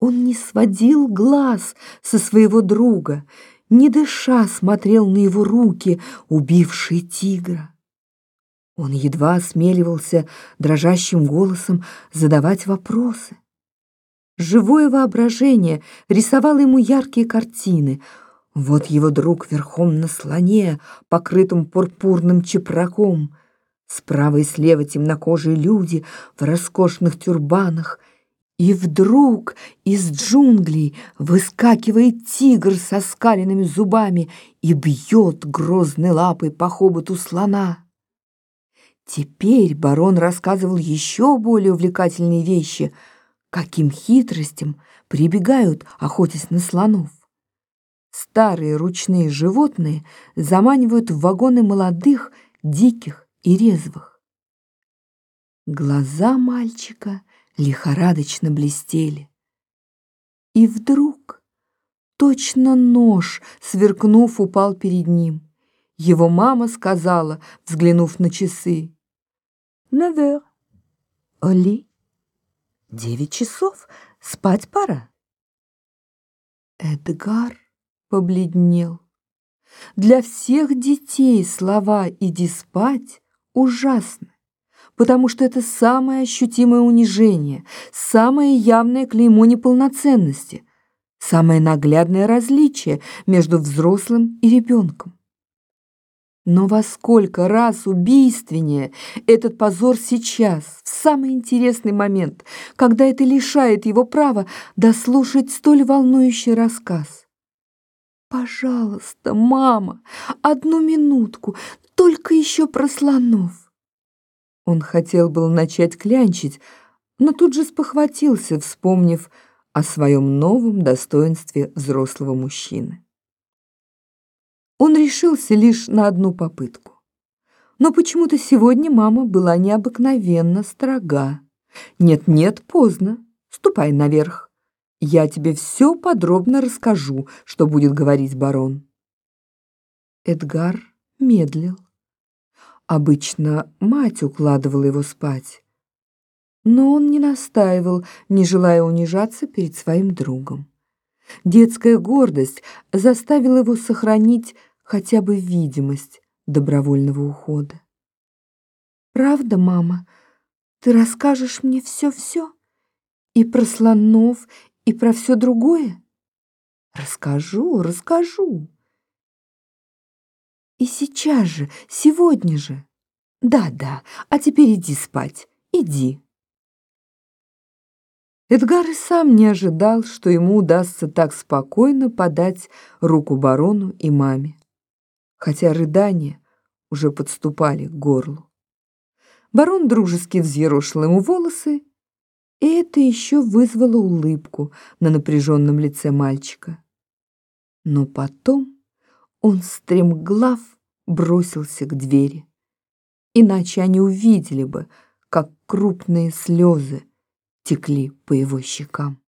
Он не сводил глаз со своего друга, не дыша смотрел на его руки, убившие тигра. Он едва осмеливался дрожащим голосом задавать вопросы. Живое воображение рисовало ему яркие картины. Вот его друг верхом на слоне, покрытым пурпурным чепраком. Справа и слева темнокожие люди в роскошных тюрбанах. И вдруг из джунглей выскакивает тигр со скаленными зубами и бьет грозной лапой по хоботу слона. Теперь барон рассказывал еще более увлекательные вещи, каким хитростям прибегают, охотясь на слонов. Старые ручные животные заманивают в вагоны молодых, диких и резвых. Глаза мальчика лихорадочно блестели. И вдруг, точно нож, сверкнув, упал перед ним. Его мама сказала, взглянув на часы, Невер. Оли. Девять часов. Спать пора. Эдгар побледнел. Для всех детей слова «иди спать» ужасны, потому что это самое ощутимое унижение, самое явное клеймо неполноценности, самое наглядное различие между взрослым и ребенком. Но во сколько раз убийственнее этот позор сейчас, в самый интересный момент, когда это лишает его права дослушать столь волнующий рассказ. «Пожалуйста, мама, одну минутку, только еще про слонов». Он хотел был начать клянчить, но тут же спохватился, вспомнив о своем новом достоинстве взрослого мужчины. Он решился лишь на одну попытку. Но почему-то сегодня мама была необыкновенно строга. «Нет-нет, поздно. Ступай наверх. Я тебе все подробно расскажу, что будет говорить барон». Эдгар медлил. Обычно мать укладывала его спать. Но он не настаивал, не желая унижаться перед своим другом. Детская гордость заставила его сохранить хотя бы видимость добровольного ухода. «Правда, мама, ты расскажешь мне все-все? И про слонов, и про все другое?» «Расскажу, расскажу». «И сейчас же, сегодня же?» «Да-да, а теперь иди спать, иди». Эдгар и сам не ожидал, что ему удастся так спокойно подать руку барону и маме хотя рыдания уже подступали к горлу. Барон дружески взъерошил ему волосы, и это еще вызвало улыбку на напряженном лице мальчика. Но потом он стремглав бросился к двери, иначе они увидели бы, как крупные слезы текли по его щекам.